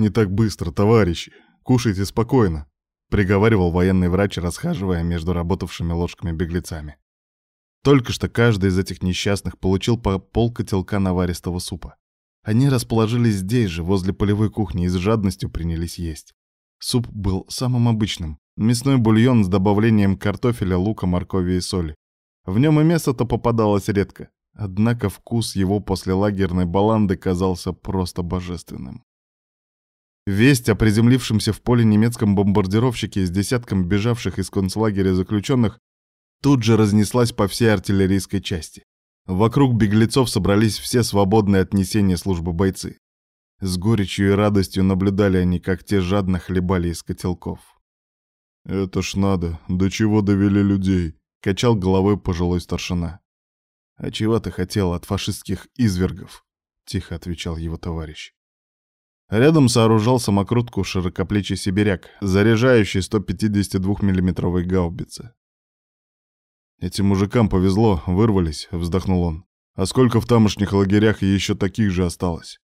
«Не так быстро, товарищи. Кушайте спокойно», — приговаривал военный врач, расхаживая между работавшими ложками-беглецами. Только что каждый из этих несчастных получил по полкотелка наваристого супа. Они расположились здесь же, возле полевой кухни, и с жадностью принялись есть. Суп был самым обычным. Мясной бульон с добавлением картофеля, лука, моркови и соли. В нем и мясо-то попадалось редко. Однако вкус его после лагерной баланды казался просто божественным. Весть о приземлившемся в поле немецком бомбардировщике с десятком бежавших из концлагеря заключенных тут же разнеслась по всей артиллерийской части. Вокруг беглецов собрались все свободные от несения службы бойцы. С горечью и радостью наблюдали они, как те жадно хлебали из котелков. «Это ж надо, до чего довели людей», — качал головой пожилой старшина. «А чего ты хотел от фашистских извергов?» — тихо отвечал его товарищ. Рядом сооружал самокрутку широкоплечий сибиряк, заряжающий 152 миллиметровой гаубицы. «Этим мужикам повезло, вырвались», — вздохнул он. «А сколько в тамошних лагерях еще таких же осталось?»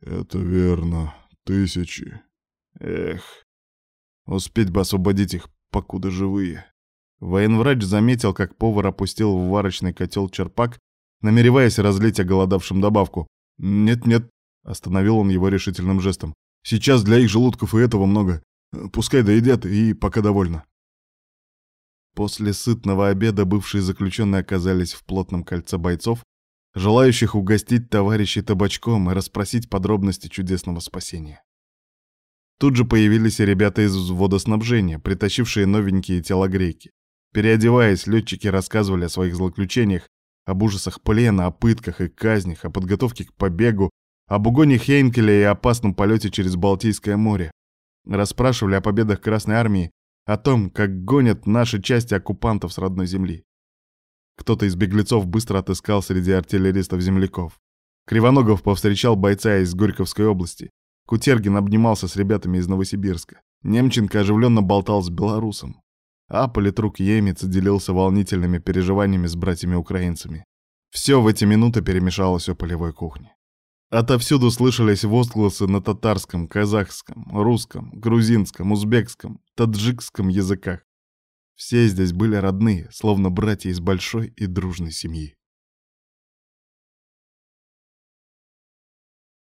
«Это верно. Тысячи. Эх. Успеть бы освободить их, покуда живые». Военврач заметил, как повар опустил в варочный котел черпак, намереваясь разлить оголодавшим добавку. «Нет-нет», — остановил он его решительным жестом. «Сейчас для их желудков и этого много. Пускай доедят, и пока довольно». После сытного обеда бывшие заключенные оказались в плотном кольце бойцов, желающих угостить товарищей табачком и расспросить подробности чудесного спасения. Тут же появились ребята из водоснабжения, притащившие новенькие телогрейки. Переодеваясь, летчики рассказывали о своих злоключениях, об ужасах плена, о пытках и казнях, о подготовке к побегу, об угоне Хейнкеля и опасном полете через Балтийское море. Расспрашивали о победах Красной Армии, о том, как гонят наши части оккупантов с родной земли. Кто-то из беглецов быстро отыскал среди артиллеристов земляков. Кривоногов повстречал бойца из Горьковской области. Кутергин обнимался с ребятами из Новосибирска. Немченко оживленно болтал с белорусом. А политрук Емец делился волнительными переживаниями с братьями-украинцами. Все в эти минуты перемешалось у полевой кухни. Отовсюду слышались возгласы на татарском, казахском, русском, грузинском, узбекском, таджикском языках. Все здесь были родные, словно братья из большой и дружной семьи.